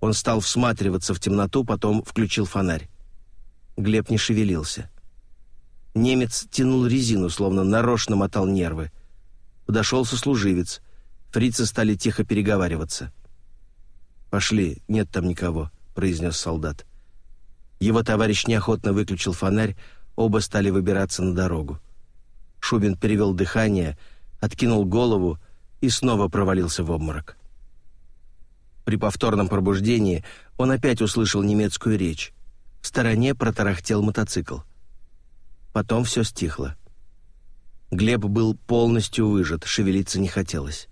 Он стал всматриваться в темноту, потом включил фонарь. Глеб не шевелился. Немец тянул резину, словно нарочно мотал нервы. Подошел сослуживец. Фрицы стали тихо переговариваться. «Пошли, нет там никого», — произнес солдат. Его товарищ неохотно выключил фонарь, оба стали выбираться на дорогу. Шубин перевел дыхание, откинул голову и снова провалился в обморок. При повторном пробуждении он опять услышал немецкую речь. В стороне протарахтел мотоцикл. Потом все стихло. Глеб был полностью выжат, шевелиться не хотелось.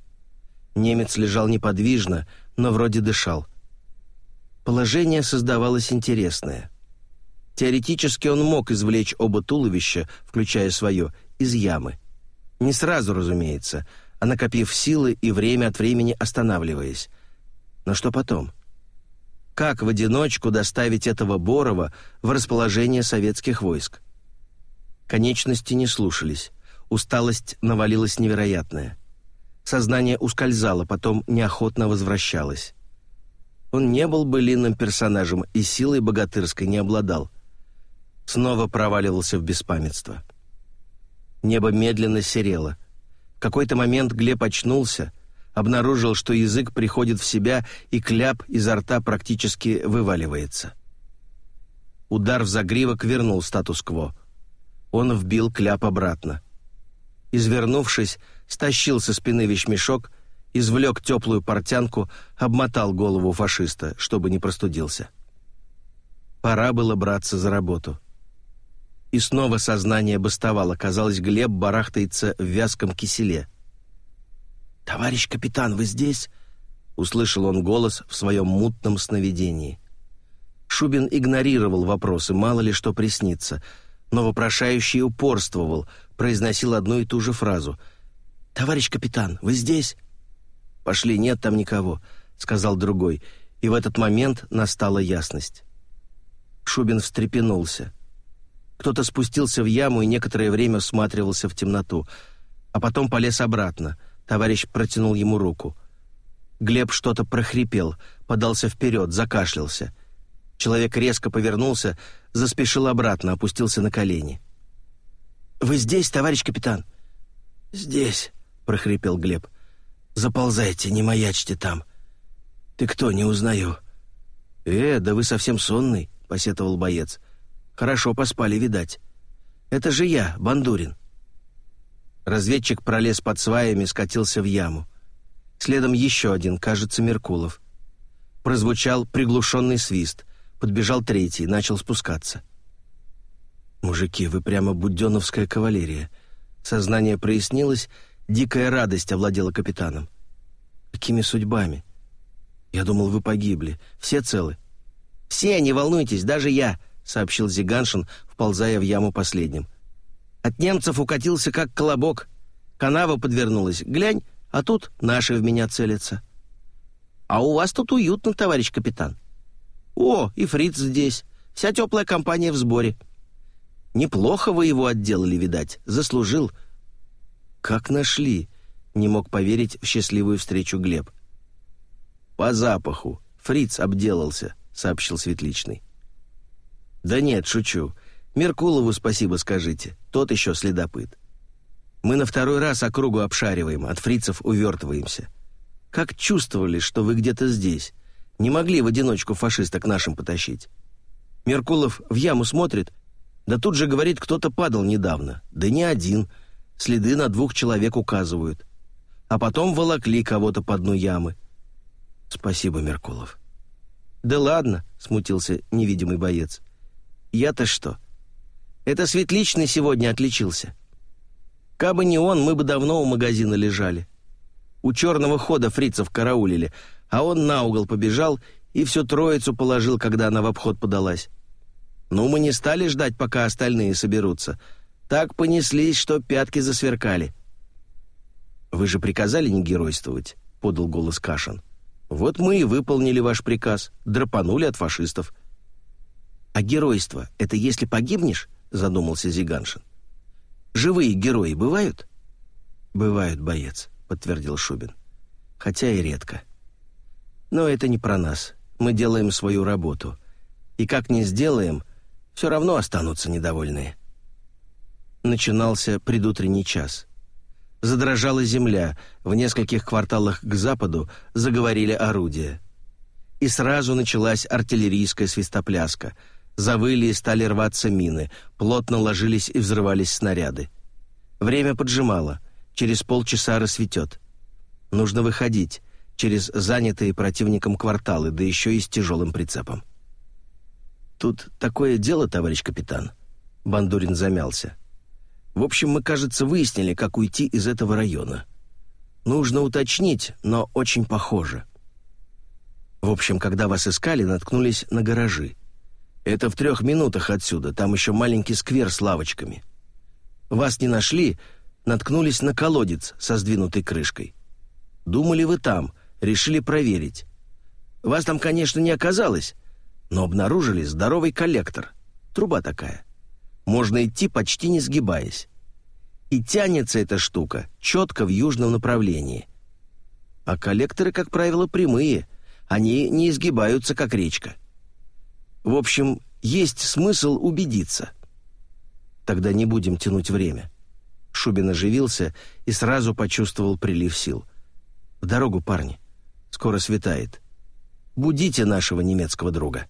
Немец лежал неподвижно, но вроде дышал. Положение создавалось интересное. Теоретически он мог извлечь оба туловища, включая свое, из ямы. Не сразу, разумеется, а накопив силы и время от времени останавливаясь. Но что потом? Как в одиночку доставить этого Борова в расположение советских войск? Конечности не слушались. Усталость навалилась невероятная. Сознание ускользало, потом неохотно возвращалось. Он не был былинным персонажем и силой богатырской не обладал — снова проваливался в беспамятство. Небо медленно серело. В какой-то момент Глеб очнулся, обнаружил, что язык приходит в себя, и кляп изо рта практически вываливается. Удар в загривок вернул статус-кво. Он вбил кляп обратно. Извернувшись, стащил со спины вещмешок, извлек теплую портянку, обмотал голову фашиста, чтобы не простудился. Пора было браться за работу. И снова сознание бастовало. Казалось, Глеб барахтается в вязком киселе. «Товарищ капитан, вы здесь?» — услышал он голос в своем мутном сновидении. Шубин игнорировал вопросы, мало ли что приснится, но вопрошающий упорствовал, произносил одну и ту же фразу. «Товарищ капитан, вы здесь?» «Пошли, нет там никого», — сказал другой, и в этот момент настала ясность. Шубин встрепенулся. Кто-то спустился в яму и некоторое время всматривался в темноту, а потом полез обратно. Товарищ протянул ему руку. Глеб что-то прохрипел, подался вперед, закашлялся. Человек резко повернулся, заспешил обратно, опустился на колени. «Вы здесь, товарищ капитан?» «Здесь», — прохрипел Глеб. «Заползайте, не маячьте там. Ты кто, не узнаю?» «Э, да вы совсем сонный», — посетовал боец. Хорошо поспали, видать. Это же я, Бандурин. Разведчик пролез под сваями, скатился в яму. Следом еще один, кажется, Меркулов. Прозвучал приглушенный свист. Подбежал третий, начал спускаться. «Мужики, вы прямо буденовская кавалерия». Сознание прояснилось, дикая радость овладела капитаном. «Какими судьбами?» «Я думал, вы погибли. Все целы?» «Все, не волнуйтесь, даже я», — сообщил Зиганшин, вползая в яму последним. «От немцев укатился как колобок. Канава подвернулась. Глянь, а тут наши в меня целятся». «А у вас тут уютно, товарищ капитан». «О, и фриц здесь. Вся теплая компания в сборе». «Неплохо вы его отделали, видать. Заслужил». «Как нашли?» — не мог поверить в счастливую встречу Глеб. «По запаху. Фриц обделался», — сообщил Светличный. «Да нет, шучу. Меркулову спасибо скажите. Тот еще следопыт. Мы на второй раз округу обшариваем, от фрицев увертываемся. Как чувствовали, что вы где-то здесь. Не могли в одиночку фашиста к нашим потащить. Меркулов в яму смотрит, да тут же говорит, кто-то падал недавно. Да не один. Следы на двух человек указывают. А потом волокли кого-то по дну ямы. Спасибо, Меркулов. Да ладно, смутился невидимый боец. Я-то что? Это Светличный сегодня отличился. Кабы не он, мы бы давно у магазина лежали. У черного хода фрицев караулили, а он на угол побежал и всю троицу положил, когда она в обход подалась. Ну, мы не стали ждать, пока остальные соберутся. Так понеслись, что пятки засверкали. «Вы же приказали не геройствовать», — подал голос Кашин. «Вот мы и выполнили ваш приказ, драпанули от фашистов». «А геройство — это если погибнешь?» — задумался Зиганшин. «Живые герои бывают?» «Бывают, боец», — подтвердил Шубин. «Хотя и редко. Но это не про нас. Мы делаем свою работу. И как не сделаем, все равно останутся недовольные. Начинался предутренний час. Задрожала земля, в нескольких кварталах к западу заговорили орудия. И сразу началась артиллерийская свистопляска. Завыли и стали рваться мины, плотно ложились и взрывались снаряды. Время поджимало, через полчаса рассветет. Нужно выходить, через занятые противником кварталы, да еще и с тяжелым прицепом. «Тут такое дело, товарищ капитан». Бандурин замялся. «В общем, мы, кажется, выяснили, как уйти из этого района. Нужно уточнить, но очень похоже». В общем, когда вас искали, наткнулись на гаражи. Это в трех минутах отсюда, там еще маленький сквер с лавочками. Вас не нашли, наткнулись на колодец со сдвинутой крышкой. Думали вы там, решили проверить. Вас там, конечно, не оказалось, но обнаружили здоровый коллектор. Труба такая. Можно идти почти не сгибаясь. И тянется эта штука четко в южном направлении. А коллекторы, как правило, прямые. Они не изгибаются, как речка. В общем, есть смысл убедиться. Тогда не будем тянуть время. Шубин оживился и сразу почувствовал прилив сил. «В дорогу, парни. Скоро светает. Будите нашего немецкого друга».